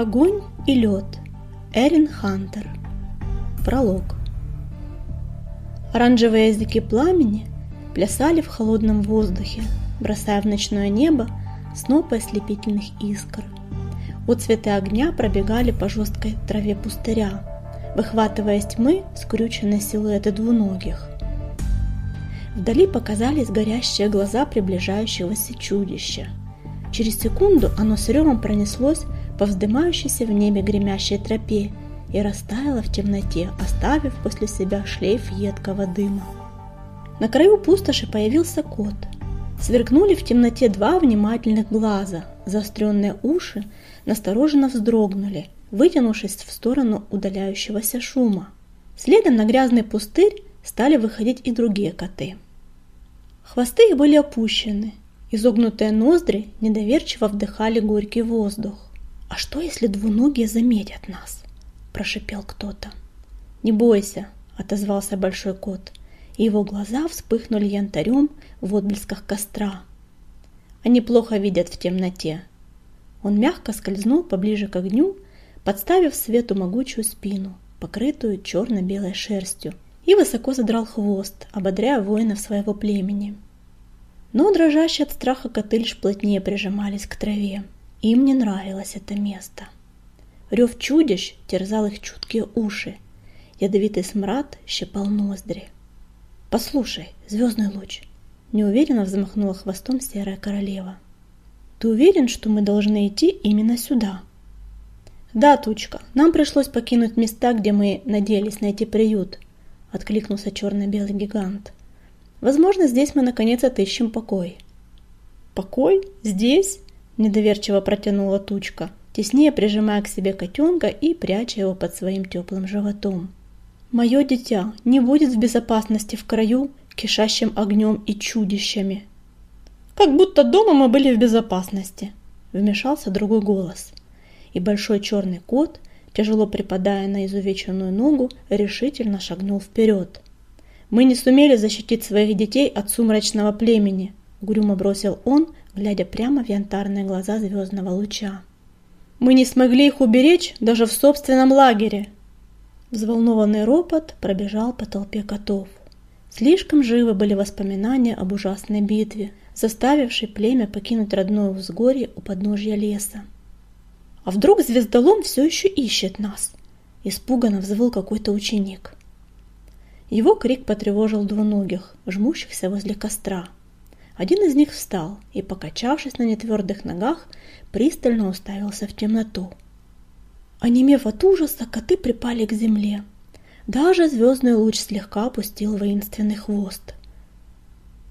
Огонь и лед. Эрин Хантер. Пролог. Оранжевые языки пламени плясали в холодном воздухе, бросая в ночное небо снопы ослепительных искр. Отцветы огня пробегали по жесткой траве пустыря, выхватывая из тьмы скрюченные силуэты двуногих. Вдали показались горящие глаза приближающегося чудища. Через секунду оно с ревом пронеслось по вздымающейся в небе гремящей тропе и растаяло в темноте, оставив после себя шлейф едкого дыма. На краю пустоши появился кот. Сверкнули в темноте два внимательных глаза, заостренные уши настороженно вздрогнули, вытянувшись в сторону удаляющегося шума. Следом на грязный пустырь стали выходить и другие коты. Хвосты их были опущены, изогнутые ноздри недоверчиво вдыхали горький воздух. «А что, если двуногие заметят нас?» – прошипел кто-то. «Не бойся», – отозвался большой кот, и его глаза вспыхнули янтарем в отблесках костра. «Они плохо видят в темноте». Он мягко скользнул поближе к огню, подставив свету могучую спину, покрытую черно-белой шерстью, и высоко задрал хвост, ободряя воинов своего племени. Но дрожащие от страха коты лишь плотнее прижимались к траве. Им не нравилось это место. Рев чудищ терзал их чуткие уши. Ядовитый смрад щипал ноздри. «Послушай, звездный луч!» Неуверенно взмахнула хвостом серая королева. «Ты уверен, что мы должны идти именно сюда?» «Да, Тучка, нам пришлось покинуть места, где мы надеялись найти приют», — откликнулся черно-белый гигант. «Возможно, здесь мы наконец отыщем покой». «Покой? Здесь?» Недоверчиво протянула тучка, теснее прижимая к себе котенка и пряча его под своим теплым животом. «Мое дитя не будет в безопасности в краю, кишащим огнем и чудищами». «Как будто дома мы были в безопасности», — вмешался другой голос. И большой черный кот, тяжело припадая на изувеченную ногу, решительно шагнул вперед. «Мы не сумели защитить своих детей от сумрачного племени», — угрюмо бросил он, глядя прямо в янтарные глаза звездного луча. «Мы не смогли их уберечь даже в собственном лагере!» Взволнованный ропот пробежал по толпе котов. Слишком живы были воспоминания об ужасной битве, заставившей племя покинуть родное взгорье у подножья леса. «А вдруг звездолом все еще ищет нас?» Испуганно взвыл какой-то ученик. Его крик потревожил двуногих, жмущихся возле костра. Один из них встал и, покачавшись на нетвердых ногах, пристально уставился в темноту. Онемев от ужаса, коты припали к земле. Даже звездный луч слегка опустил воинственный хвост.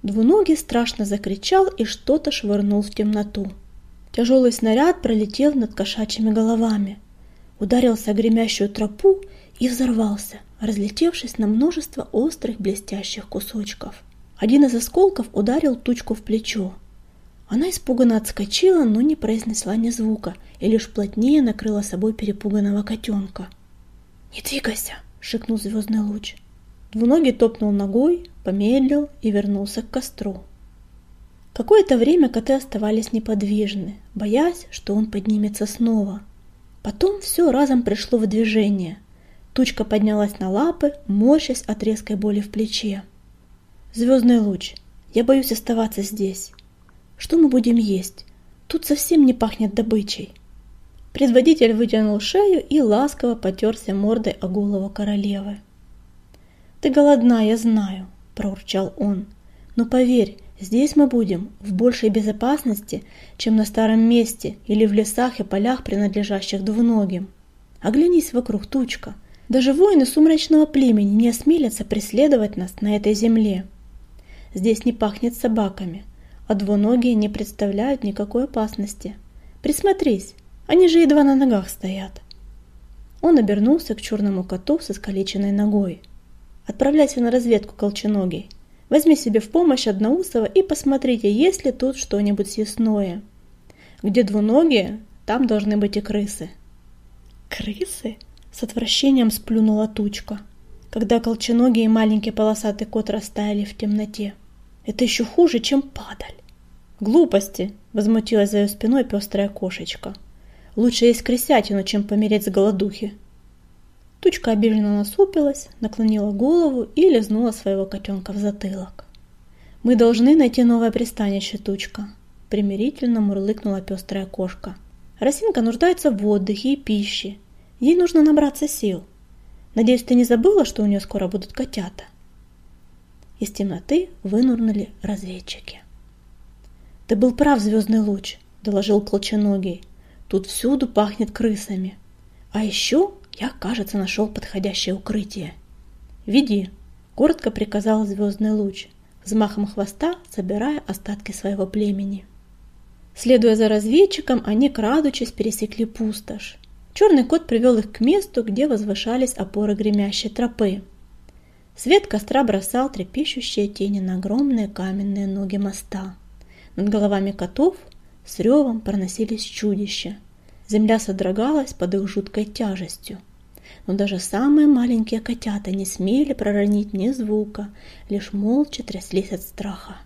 Двуногий страшно закричал и что-то швырнул в темноту. Тяжелый снаряд пролетел над кошачьими головами, ударился о гремящую тропу и взорвался, разлетевшись на множество острых блестящих кусочков. Один из осколков ударил тучку в плечо. Она испуганно отскочила, но не произнесла ни звука и лишь плотнее накрыла собой перепуганного котенка. «Не двигайся!» — шикнул звездный луч. Двуногий топнул ногой, помедлил и вернулся к костру. Какое-то время коты оставались неподвижны, боясь, что он поднимется снова. Потом все разом пришло в движение. Тучка поднялась на лапы, морщась от резкой боли в плече. Звездный луч, я боюсь оставаться здесь. Что мы будем есть? Тут совсем не пахнет добычей. Предводитель вытянул шею и ласково потерся мордой о голову королевы. «Ты голодна, я знаю», – проурчал он. «Но поверь, здесь мы будем в большей безопасности, чем на старом месте или в лесах и полях, принадлежащих двуногим. Оглянись вокруг, тучка. Даже воины сумрачного племени не осмелятся преследовать нас на этой земле». Здесь не пахнет собаками, а двуногие не представляют никакой опасности. Присмотрись, они же едва на ногах стоят. Он обернулся к черному коту со искалеченной ногой. Отправляйся на разведку, колченогий. Возьми себе в помощь одноусого и посмотрите, есть ли тут что-нибудь съестное. Где двуногие, там должны быть и крысы. Крысы? С отвращением сплюнула тучка, когда колченогий и маленький полосатый кот растаяли в темноте. Это еще хуже, чем падаль. Глупости, возмутилась за ее спиной пестрая кошечка. Лучше есть крысятину, чем помереть с голодухи. Тучка обиженно насупилась, наклонила голову и лизнула своего котенка в затылок. «Мы должны найти новое пристанище, Тучка», — примирительно мурлыкнула пестрая кошка. «Росинка нуждается в отдыхе и пище. Ей нужно набраться сил. Надеюсь, ты не забыла, что у нее скоро будут котята?» Из темноты вынурнули разведчики. «Ты был прав, звездный луч», — доложил Колченогий. «Тут всюду пахнет крысами. А еще я, кажется, нашел подходящее укрытие. Веди, коротко приказал звездный луч, взмахом хвоста собирая остатки своего племени. Следуя за разведчиком, они, крадучись, пересекли пустошь. Черный кот привел их к месту, где возвышались опоры гремящей тропы. Свет костра бросал трепещущие тени на огромные каменные ноги моста. Над головами котов с ревом проносились чудища. Земля содрогалась под их жуткой тяжестью но даже самые маленькие котята не смели проронить ни звука, лишь молча тряслись от страха.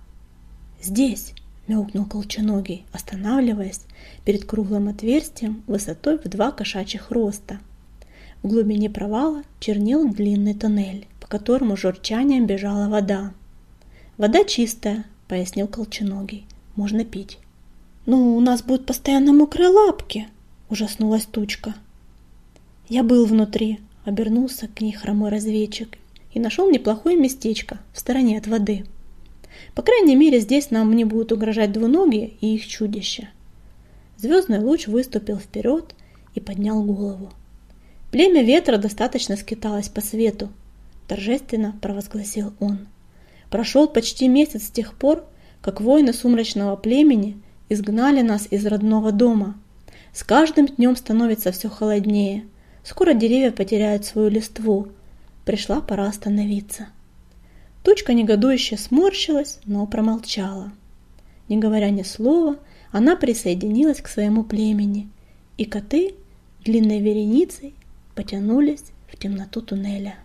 «Здесь!» — мяукнул колченогий, останавливаясь перед круглым отверстием высотой в два кошачьих роста. В глубине провала чернел длинный тоннель, по которому журчанием бежала вода. «Вода чистая», — пояснил колченогий, — «можно пить». «Ну, у нас будут постоянно мокрые лапки», — ужаснулась тучка. Я был внутри, обернулся к ней хромой разведчик и нашел неплохое местечко в стороне от воды. По крайней мере, здесь нам не будут угрожать двуногие и их чудища. Звездный луч выступил вперед и поднял голову. Племя ветра достаточно скиталось по свету, торжественно провозгласил он. Прошел почти месяц с тех пор, как воины сумрачного племени изгнали нас из родного дома. С каждым днем становится все холоднее – Скоро деревья потеряют свою листву. Пришла пора остановиться. Тучка негодующе сморщилась, но промолчала. Не говоря ни слова, она присоединилась к своему племени, и коты длинной вереницей потянулись в темноту туннеля.